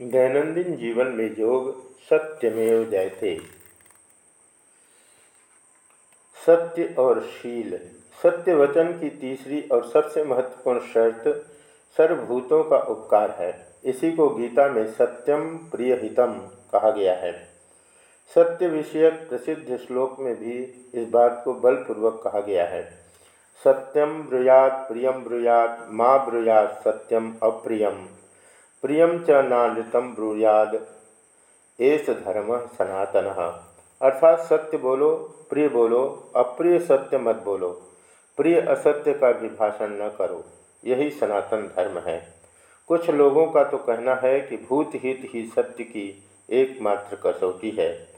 दैनंदिन जीवन में योग सत्यमेव जयते। सत्य और शील। सत्य वचन की तीसरी और सबसे महत्वपूर्ण शर्त सर्वभूतों का उपकार है। इसी को गीता में सत्यम प्रियहितम कहा गया है। सत्य विषयक प्रसिद्ध श्लोक में भी इस बात को बलपूर्वक कहा गया है। सत्यम ब्रुयात प्रियम ब्रुयात माँ ब्रुयात सत्यम अप्रियम। प्रियम च नानृतम ब्रूयाद। एस धर्म सनातन। अर्थात सत्य बोलो, प्रिय बोलो, अप्रिय सत्य मत बोलो। प्रिय असत्य का भी भाषण न करो, यही सनातन धर्म है। कुछ लोगों का तो कहना है कि भूत हित ही सत्य की एकमात्र कसौटी है।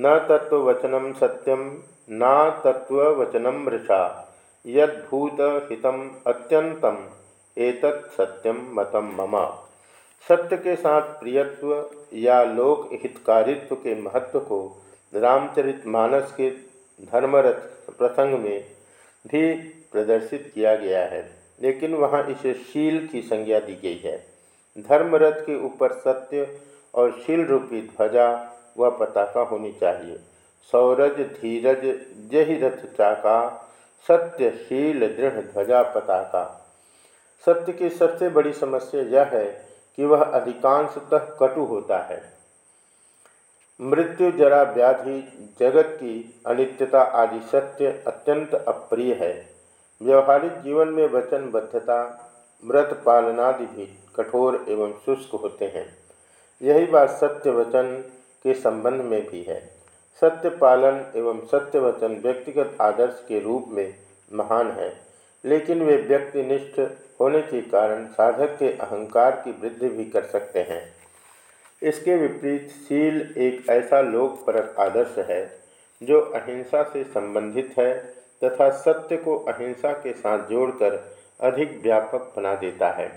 न तत्वचनम सत्यम न तत्वचनम मृषा। यदूत हितम अत्यंतम एतत् सत्यम मतम मम। सत्य के साथ प्रियत्व या लोक हितकारित्व के महत्व को रामचरित मानस के धर्मरथ प्रसंग में भी प्रदर्शित किया गया है, लेकिन वहाँ इसे शील की संज्ञा दी गई है। धर्मरथ के ऊपर सत्य और शील रूपी ध्वजा व पताका होनी चाहिए। सौरज, धीरज जही रथ चाका, सत्य, शील, दृढ़ ध्वजा पताका। सत्य की सबसे बड़ी समस्या यह है कि वह अधिकांशतः कटु होता है। मृत्यु, जरा व्याधि, जगत की अनित्यता आदि सत्य अत्यंत अप्रिय है। व्यवहारिक जीवन में वचनबद्धता, व्रत पालनादि भी कठोर एवं शुष्क होते हैं। यही बात सत्य वचन के संबंध में भी है। सत्य पालन एवं सत्य वचन व्यक्तिगत आदर्श के रूप में महान है। लेकिन वे व्यक्तिनिष्ठ होने के कारण साधक के अहंकार की वृद्धि भी कर सकते हैं। इसके विपरीत शील एक ऐसा लोकपरक आदर्श है, जो अहिंसा से संबंधित है तथा सत्य को अहिंसा के साथ जोड़कर अधिक व्यापक बना देता है।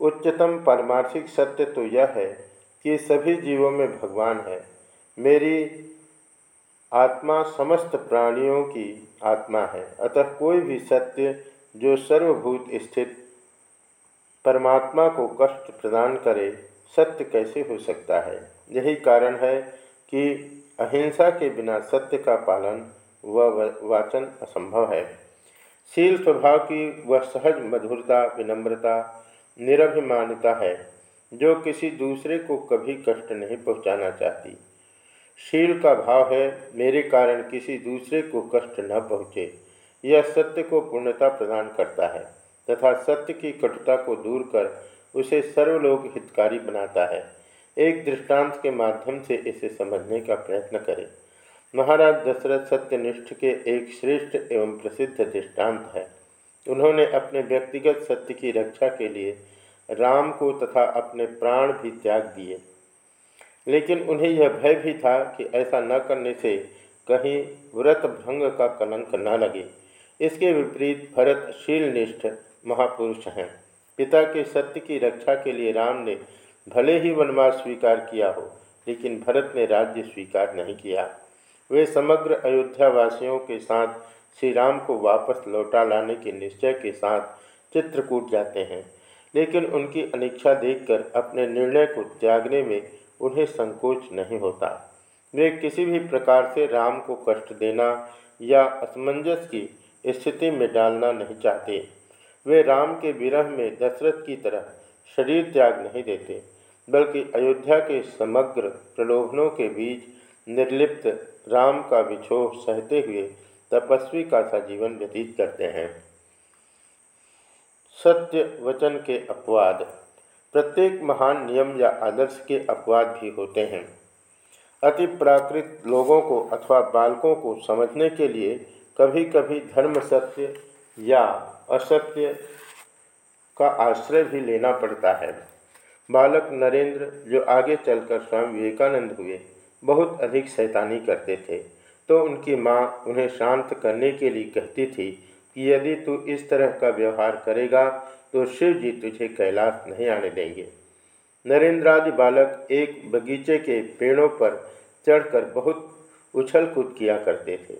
उच्चतम पारमार्थिक सत्य तो यह है कि सभी जीवों में भगवान है। मेरी आत्मा समस्त प्राणियों की आत्मा है। अतः कोई भी सत्य जो सर्वभूत स्थित परमात्मा को कष्ट प्रदान करे, सत्य कैसे हो सकता है? यही कारण है कि अहिंसा के बिना सत्य का पालन व वाचन असंभव है। शील स्वभाव की वह सहज मधुरता, विनम्रता, निरभिमानता है, जो किसी दूसरे को कभी कष्ट नहीं पहुंचाना चाहती। शील का भाव है, मेरे कारण किसी दूसरे को कष्ट न पहुँचे। यह सत्य को पूर्णता प्रदान करता है, तथा सत्य की कटुता को दूर कर उसे सर्वलोक हितकारी बनाता है। एक दृष्टांत के माध्यम से इसे समझने का प्रयत्न करें। महाराज दशरथ सत्यनिष्ठ के एक श्रेष्ठ एवं प्रसिद्ध दृष्टांत है। उन्होंने अपने व्यक्तिगत सत्य की रक्षा के लिए राम को तथा अपने प्राण भी त्याग दिए। लेकिन उन्हें यह भय भी था कि ऐसा न करने से कहीं व्रत भंग का कलंक न लगे। इसके विपरीत भरत शीलनिष्ठ महापुरुष हैं। पिता के सत्य की रक्षा के लिए राम ने भले ही वनवास स्वीकार किया हो, लेकिन भरत ने राज्य स्वीकार नहीं किया। वे समग्र अयोध्या वासियों के साथ श्री राम को वापस लौटा लाने के निश्चय के साथ चित्रकूट जाते हैं, लेकिन उनकी अनिच्छा देखकर अपने निर्णय को त्यागने में उन्हें संकोच नहीं होता। वे किसी भी प्रकार से राम को कष्ट देना या असमंजस की स्थिति में डालना नहीं चाहते। वे राम के विरह में दशरथ की तरह शरीर त्याग नहीं देते, बल्कि अयोध्या के समग्र प्रलोभनों के बीच निर्लिप्त राम का विछोह सहते हुए तपस्वी का सा जीवन व्यतीत करते हैं। सत्य वचन के अपवाद प्रत्येक महान नियम या आदर्श के अपवाद भी होते हैं। अति प्राकृत लोगों को अथवा बालकों को समझने के लिए कभी कभी धर्म सत्य या असत्य का आश्रय भी लेना पड़ता है। बालक नरेंद्र जो आगे चलकर स्वामी विवेकानंद हुए, बहुत अधिक शैतानी करते थे। तो उनकी माँ उन्हें शांत करने के लिए कहती थी कि यदि तू इस तरह का व्यवहार करेगा तो शिव जी तुझे कैलाश नहीं आने देंगे। नरेंद्रादि बालक एक बगीचे के पेड़ों पर चढ़कर बहुत उछल कूद किया करते थे।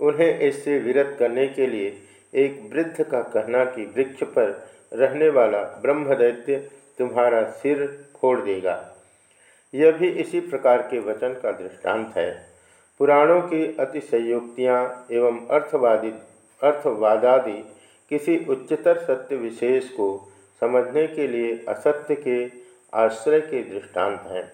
उन्हें इससे विरत करने के लिए एक वृद्ध का कहना कि वृक्ष पर रहने वाला ब्रह्मदैत्य तुम्हारा सिर फोड़ देगा। यह भी इसी प्रकार के वचन का दृष्टांत है। पुराणों की अतिशयोक्तियाँ एवं अर्थवादी, अर्थवादादि किसी उच्चतर सत्य विशेष को समझने के लिए असत्य के आश्रय के दृष्टांत हैं।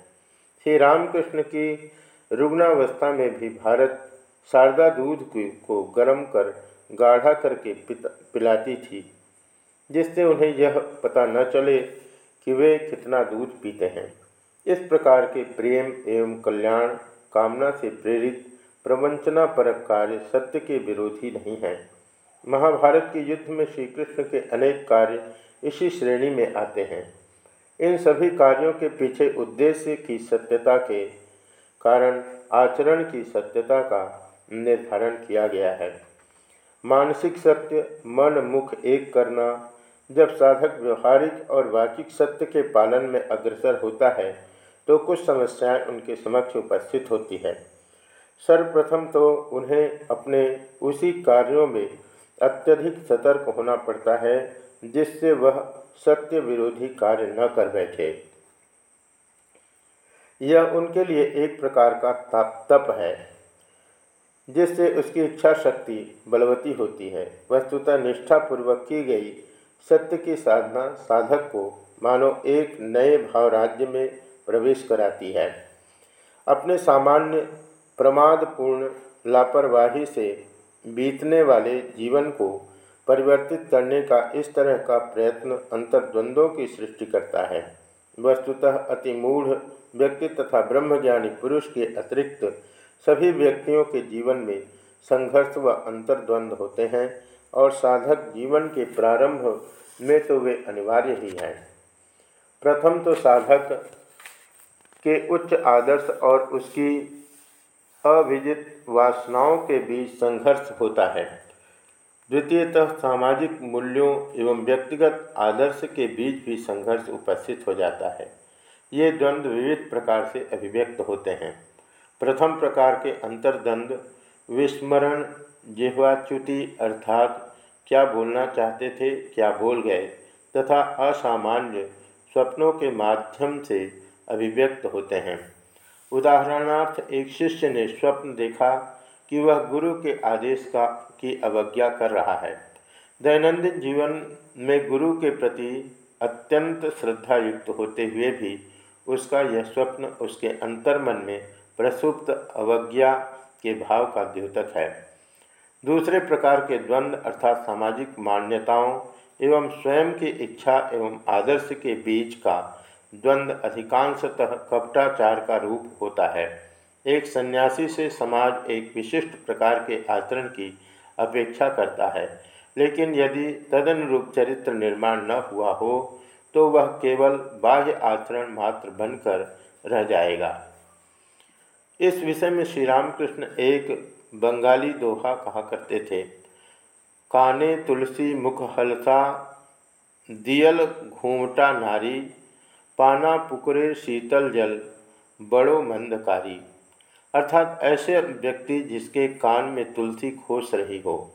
श्री रामकृष्ण की रुग्णावस्था में भी भारत शारदा दूध को गर्म कर, गाढ़ा करके पिलाती थी, जिससे उन्हें यह पता न चले कि वे कितना दूध पीते हैं। इस प्रकार के प्रेम एवं कल्याण कामना से प्रेरित प्रवंचना परक कार्य सत्य के विरोधी नहीं हैं। महाभारत के युद्ध में श्री कृष्ण के अनेक कार्य इसी श्रेणी में आते हैं। इन सभी कार्यों के पीछे उद्देश्य की सत्यता के कारण आचरण की सत्यता का निर्धारण किया गया है। मानसिक सत्य, मन, मुख एक करना जब साधक व्यवहारिक और वाचिक सत्य के पालन में अग्रसर होता है तो कुछ समस्याएँ उनके समक्ष उपस्थित होती है। सर्वप्रथम तो उन्हें अपने उसी कार्यों में अत्यधिक सतर्क होना पड़ता है, जिससे वह सत्य विरोधी कार्य न कर बैठे। यह उनके लिए एक प्रकार का तप तप है, जिससे उसकी इच्छा शक्ति बलवती होती है। वस्तुतः निष्ठापूर्वक की गई सत्य की साधना साधक को मानो एक नए भाव राज्य में प्रवेश कराती है। अपने सामान्य, प्रमादपूर्ण, लापरवाही से बीतने वाले जीवन को परिवर्तित करने का इस तरह का प्रयत्न अंतर्द्वंद्वों की सृष्टि करता है। वस्तुतः अति मूढ़ व्यक्ति तथा ब्रह्मज्ञानी पुरुष के अतिरिक्त सभी व्यक्तियों के जीवन में संघर्ष व अंतर्द्वंद होते हैं और साधक जीवन के प्रारंभ में तो वे अनिवार्य ही हैं। प्रथम तो साधक के उच्च आदर्श और उसकी अविजित वासनाओं के बीच संघर्ष होता है। द्वितीयतः सामाजिक मूल्यों एवं व्यक्तिगत आदर्श के बीच भी संघर्ष उपस्थित हो जाता है। ये द्वंद्व विविध प्रकार से अभिव्यक्त होते हैं। प्रथम प्रकार के अंतर्द्वंद, विस्मरण जिह्वाच्युति अर्थात क्या बोलना चाहते थे, क्या बोल गए, तथा असामान्य स्वप्नों के माध्यम से अभिव्यक्त होते हैं। उदाहरणार्थ, एक शिष्य ने स्वप्न देखा कि वह गुरु के आदेश का, की अवज्ञा कर रहा है। दैनंदिन जीवन में गुरु के प्रति अत्यंत श्रद्धा युक्त होते हुए भी उसका यह स्वप्न उसके अंतर्मन में प्रसुप्त अवज्ञा के भाव का द्योतक है। दूसरे प्रकार के द्वंद्व अर्थात सामाजिक मान्यताओं एवं स्वयं की इच्छा एवं आदर्श के बीच का द्वंद्व अधिकांशतः कपटाचार का रूप होता है। एक सन्यासी से समाज एक विशिष्ट प्रकार के आचरण की अपेक्षा करता है, लेकिन यदि तदनुरूप चरित्र निर्माण न हुआ हो तो वह केवल बाह्य आचरण मात्र बनकर रह जाएगा। इस विषय में श्री रामकृष्ण एक बंगाली दोहा कहा करते थे, काने तुलसी मुख हलसा, दियल घूमटा नारी पाना पुकुरे शीतल जल, बड़ो मंदकारी। अर्थात ऐसे व्यक्ति जिसके कान में तुलसी खोस रही हो,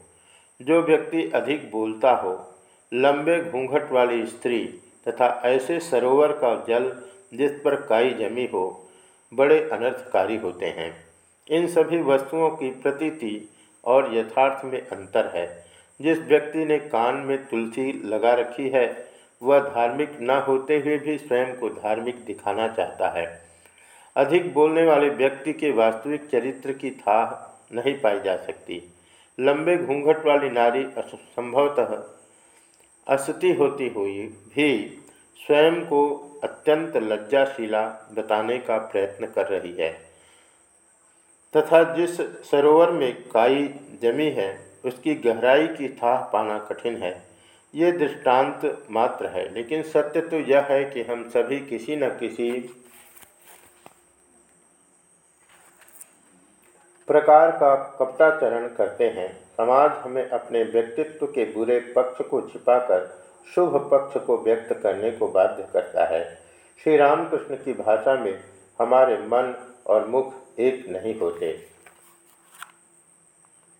जो व्यक्ति अधिक बोलता हो, लंबे घूंघट वाली स्त्री तथा ऐसे सरोवर का जल जिस पर काई जमी हो, बड़े अनर्थकारी होते हैं। इन सभी वस्तुओं की प्रतीति और यथार्थ में अंतर है। जिस व्यक्ति ने कान में तुलसी लगा रखी है वह धार्मिक न होते हुए भी स्वयं को धार्मिक दिखाना चाहता है। अधिक बोलने वाले व्यक्ति के वास्तविक चरित्र की था नहीं पाई जा सकती। लंबे घूंघट वाली नारी संभवतः असती होती हुई भी स्वयं को अत्यंत लज्जाशीला बताने का प्रयत्न कर रही है। तथा जिस सरोवर में काई जमी है, उसकी गहराई की था पाना कठिन है। ये दृष्टांत मात्र है, लेकिन सत्य तो यह है कि हम सभी किसी न किसी प्रकार का कपटाचरण करते हैं। समाज हमें अपने व्यक्तित्व के बुरे पक्ष को छिपाकर, शुभ पक्ष को व्यक्त करने को बाध्य करता है। श्री रामकृष्ण की भाषा में हमारे मन और मुख एक नहीं होते।